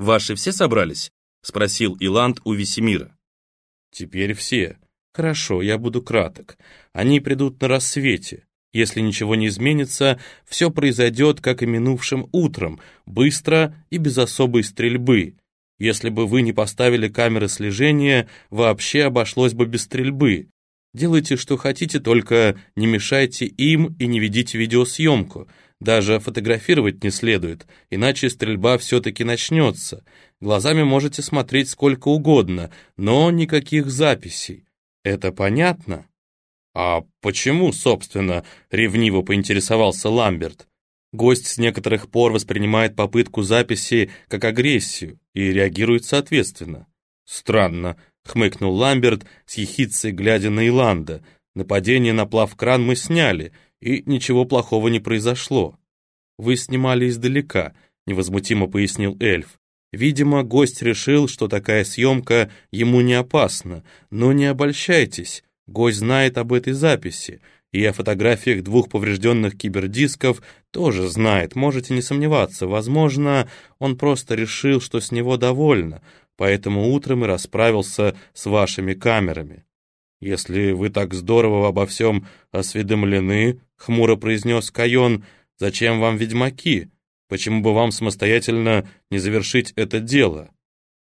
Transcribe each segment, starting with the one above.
«Ваши все собрались?» — спросил Иланд у Весемира. «Теперь все. Хорошо, я буду краток. Они придут на рассвете. Если ничего не изменится, все произойдет, как и минувшим утром, быстро и без особой стрельбы. Если бы вы не поставили камеры слежения, вообще обошлось бы без стрельбы. Делайте, что хотите, только не мешайте им и не ведите видеосъемку. Даже фотографировать не следует, иначе стрельба все-таки начнется. Глазами можете смотреть сколько угодно, но никаких записей. Это понятно? «А почему, собственно?» — ревниво поинтересовался Ламберт. Гость с некоторых пор воспринимает попытку записи как агрессию и реагирует соответственно. «Странно», — хмыкнул Ламберт с ехицей, глядя на Иланда. «Нападение на плавкран мы сняли, и ничего плохого не произошло». «Вы снимали издалека», — невозмутимо пояснил эльф. «Видимо, гость решил, что такая съемка ему не опасна, но не обольщайтесь». Гость знает об этой записи, и о фотографиях двух поврежденных кибердисков тоже знает, можете не сомневаться. Возможно, он просто решил, что с него довольно, поэтому утром и расправился с вашими камерами. «Если вы так здорово обо всем осведомлены», — хмуро произнес Кайон, — «зачем вам ведьмаки? Почему бы вам самостоятельно не завершить это дело?»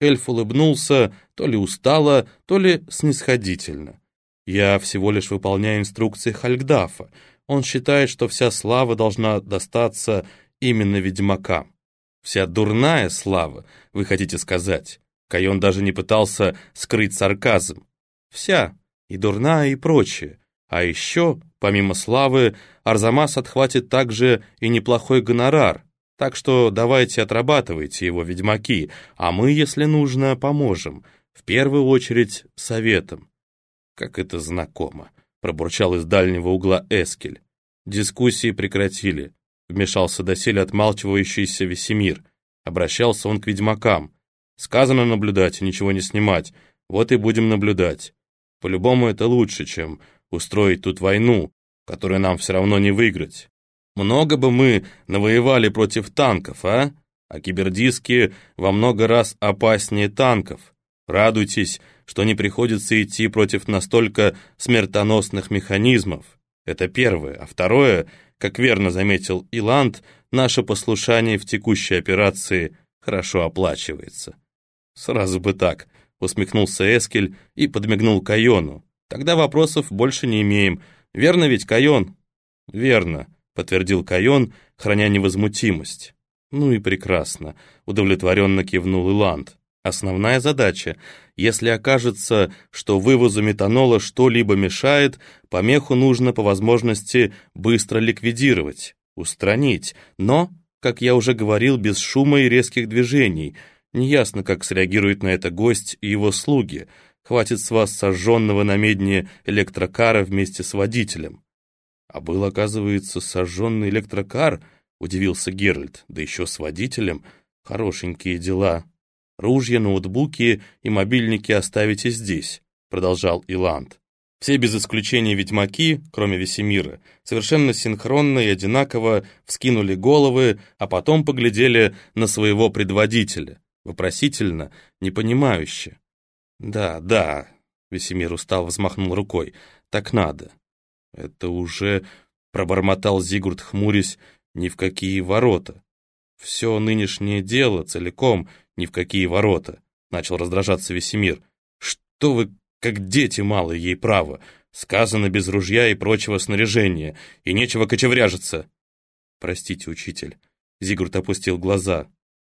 Эльф улыбнулся, то ли устало, то ли снисходительно. Я всего лишь выполняю инструкции Хальгдафа. Он считает, что вся слава должна достаться именно ведьмакам. Вся дурная слава, вы хотите сказать. Кайон даже не пытался скрыть сарказм. Вся, и дурная, и прочее. А еще, помимо славы, Арзамас отхватит также и неплохой гонорар. Так что давайте отрабатывайте его, ведьмаки, а мы, если нужно, поможем. В первую очередь советом. «Как это знакомо!» — пробурчал из дальнего угла Эскель. Дискуссии прекратили. Вмешался доселе отмалчивающийся Весемир. Обращался он к ведьмакам. «Сказано наблюдать ничего не снимать. Вот и будем наблюдать. По-любому это лучше, чем устроить тут войну, которую нам все равно не выиграть. Много бы мы навоевали против танков, а? А кибердиски во много раз опаснее танков. Радуйтесь, что не приходится идти против настолько смертоносных механизмов. Это первое. А второе, как верно заметил Иланд, наше послушание в текущей операции хорошо оплачивается. Сразу бы так, усмехнулся Эскель и подмигнул Кайону. Тогда вопросов больше не имеем. Верно ведь, Кайон? Верно, подтвердил Кайон, храня невозмутимость. Ну и прекрасно, удовлетворенно кивнул Иланд. Основная задача если окажется, что вывозу метанола что-либо мешает, помеху нужно по возможности быстро ликвидировать, устранить, но, как я уже говорил, без шума и резких движений. Неясно, как среагирует на это гость и его слуги. Хватит с вас сожженного на медне электрокара вместе с водителем. А был, оказывается, сожженный электрокар, удивился Геральт, да еще с водителем. Хорошенькие дела, Ружья, ноутбуки и мобильники оставите здесь», — продолжал Иланд. Все без исключения ведьмаки, кроме Весемира, совершенно синхронно и одинаково вскинули головы, а потом поглядели на своего предводителя, вопросительно, непонимающе. «Да, да», — Весемир устал взмахнул рукой, — «так надо». «Это уже...» — пробормотал Зигурд, хмурясь, — «ни в какие ворота». Все нынешнее дело целиком ни в какие ворота, начал раздражаться Весемир. Что вы, как дети малые, ей право. Сказано без ружья и прочего снаряжения, и нечего кочевряжиться. Простите, учитель. Зигурд опустил глаза.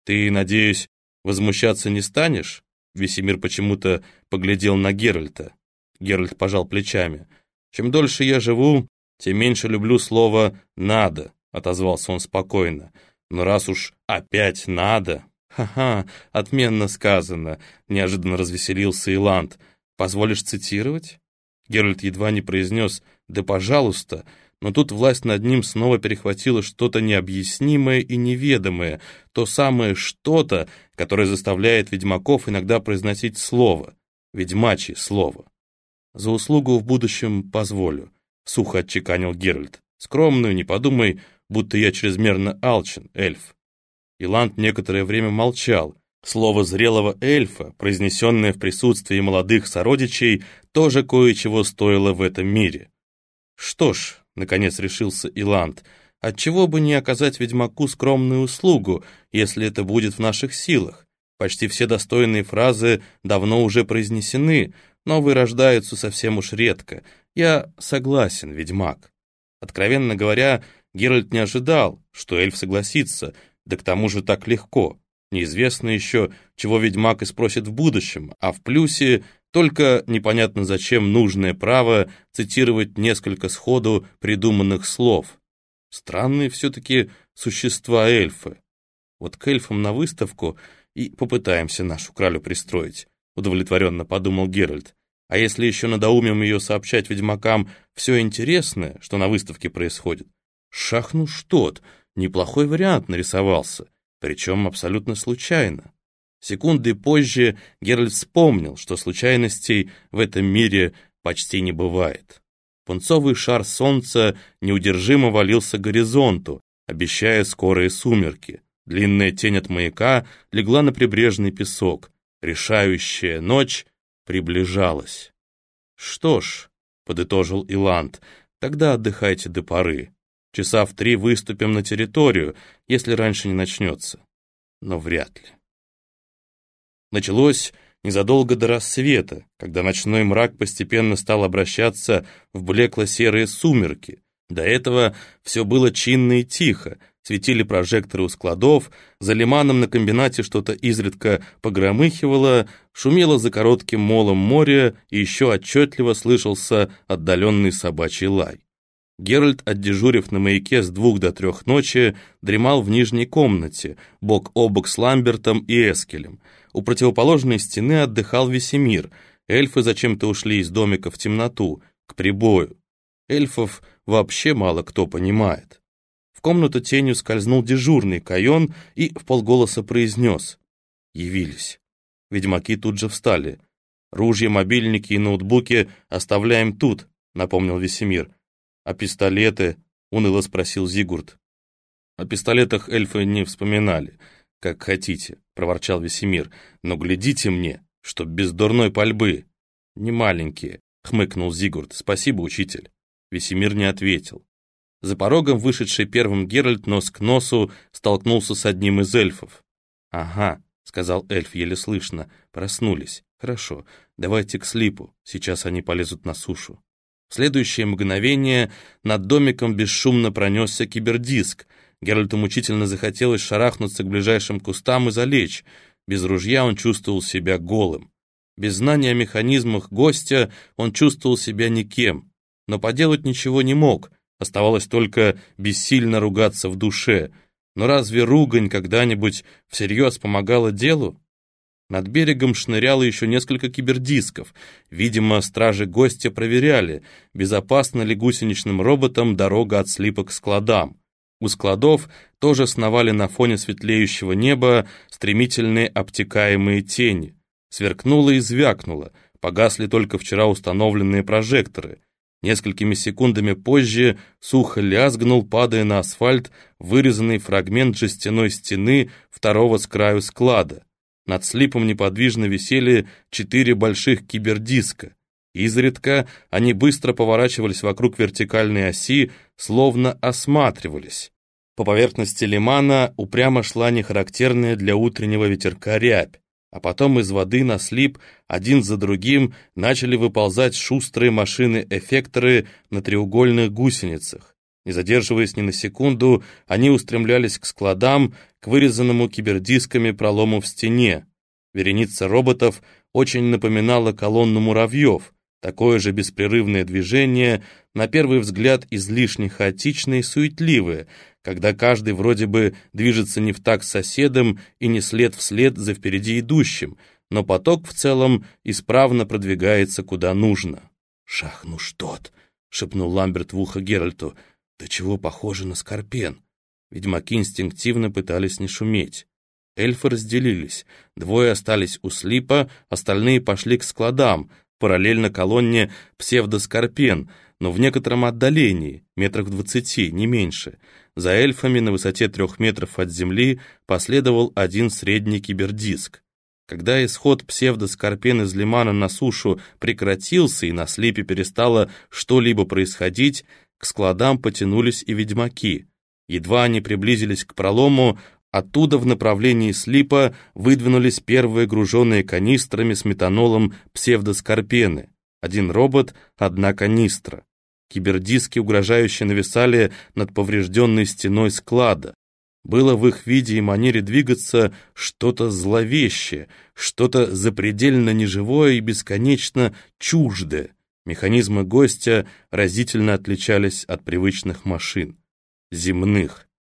Ты, надеюсь, возмущаться не станешь? Весемир почему-то поглядел на Геральта. Геральт пожал плечами. Чем дольше я живу, тем меньше люблю слово «надо», отозвался он спокойно. Но раз уж опять надо... «Ха-ха, отменно сказано», — неожиданно развеселился Иланд. «Позволишь цитировать?» Геральт едва не произнес «да пожалуйста», но тут власть над ним снова перехватила что-то необъяснимое и неведомое, то самое что-то, которое заставляет ведьмаков иногда произносить слово, ведьмачье слово. «За услугу в будущем позволю», — сухо отчеканил Геральт. «Скромную, не подумай, будто я чрезмерно алчен, эльф». Иланд некоторое время молчал, Слово зрелого эльфа, произнесенное в присутствии молодых сородичей, тоже кое-чего стоило в этом мире. Что ж, наконец решился Иланд, отчего бы не оказать ведьмаку скромную услугу, если это будет в наших силах? Почти все достойные фразы давно уже произнесены, новые рождаются совсем уж редко. Я согласен, ведьмак. Откровенно говоря, Геральт не ожидал, что эльф согласится, да к тому же так легко. Неизвестно еще, чего ведьмак и спросит в будущем, а в плюсе только непонятно зачем нужное право цитировать несколько сходу придуманных слов. Странные все-таки существа эльфы. Вот к эльфам на выставку и попытаемся нашу кралю пристроить, удовлетворенно подумал Геральт. А если еще надоумим ее сообщать ведьмакам все интересное, что на выставке происходит? Шахну что-то, неплохой вариант нарисовался причем абсолютно случайно. Секунды позже Геральт вспомнил, что случайностей в этом мире почти не бывает. Пунцовый шар солнца неудержимо валился к горизонту, обещая скорые сумерки. Длинная тень от маяка легла на прибрежный песок. Решающая ночь приближалась. «Что ж», — подытожил Иланд, — «тогда отдыхайте до поры. Часа в три выступим на территорию, если раньше не начнется. Но вряд ли. Началось незадолго до рассвета, когда ночной мрак постепенно стал обращаться в блекло-серые сумерки. До этого все было чинно и тихо, светили прожекторы у складов, за лиманом на комбинате что-то изредка погромыхивало, шумело за коротким молом море, и еще отчетливо слышался отдаленный собачий лай. Геральт, отдежурив на маяке с двух до трех ночи, дремал в нижней комнате, бок о бок с Ламбертом и Эскелем. У противоположной стены отдыхал Весемир. Эльфы зачем-то ушли из домика в темноту, к прибою. Эльфов вообще мало кто понимает. В комнату тенью скользнул дежурный Кайон и в полголоса произнес «Явились». Ведьмаки тут же встали. «Ружья, мобильники и ноутбуки оставляем тут», — напомнил Весемир. «А пистолеты?» — уныло спросил Зигурд. «О пистолетах эльфы не вспоминали. Как хотите», — проворчал Весемир. «Но глядите мне, чтоб без дурной пальбы». «Не маленькие», — хмыкнул Зигурд. «Спасибо, учитель». Весемир не ответил. За порогом вышедший первым Геральт нос к носу столкнулся с одним из эльфов. «Ага», — сказал эльф еле слышно, — «проснулись. Хорошо, давайте к слипу, сейчас они полезут на сушу». Следующее мгновение над домиком бесшумно пронесся кибердиск. Геральту мучительно захотелось шарахнуться к ближайшим кустам и залечь. Без ружья он чувствовал себя голым. Без знания о механизмах гостя он чувствовал себя никем. Но поделать ничего не мог. Оставалось только бессильно ругаться в душе. Но разве ругань когда-нибудь всерьез помогала делу? Над берегом шныряло еще несколько кибердисков. Видимо, стражи гостя проверяли, безопасна ли гусеничным роботам дорога от слипа к складам. У складов тоже сновали на фоне светлеющего неба стремительные обтекаемые тени. Сверкнуло и звякнуло, погасли только вчера установленные прожекторы. Несколькими секундами позже сухо лязгнул, падая на асфальт, вырезанный фрагмент жестяной стены второго с краю склада. Над слипом неподвижно висели четыре больших кибердиска. Изредка они быстро поворачивались вокруг вертикальной оси, словно осматривались. По поверхности лимана упрямо шла нехарактерная для утреннего ветерка рябь, а потом из воды на слип один за другим начали выползать шустрые машины-эффекторы на треугольных гусеницах. Не задерживаясь ни на секунду, они устремлялись к складам, к вырезанному кибердисками пролому в стене. Вереница роботов очень напоминала колонну муравьев, такое же беспрерывное движение, на первый взгляд излишне хаотичное и суетливое, когда каждый вроде бы движется не в так с соседом и не след вслед за впереди идущим, но поток в целом исправно продвигается куда нужно. «Шах, ну что-то!» — шепнул Ламберт в ухо Геральту — да чего похоже на скорпен? Ведьмаки инстинктивно пытались не шуметь. Эльфы разделились. Двое остались у слипа, остальные пошли к складам, параллельно колонне псевдоскорпен, но в некотором отдалении, метрах в двадцати, не меньше. За эльфами на высоте трех метров от земли последовал один средний кибердиск. Когда исход псевдоскорпен из лимана на сушу прекратился и на слипе перестало что-либо происходить, к складам потянулись и ведьмаки. Едва они приблизились к пролому, оттуда в направлении слипа выдвинулись первые груженные канистрами с метанолом псевдоскорпены. Один робот, одна канистра. Кибердиски угрожающе нависали над поврежденной стеной склада. Было в их виде и манере двигаться что-то зловещее, что-то запредельно неживое и бесконечно чуждое. Механизмы гостя разительно отличались от привычных машин. Земных.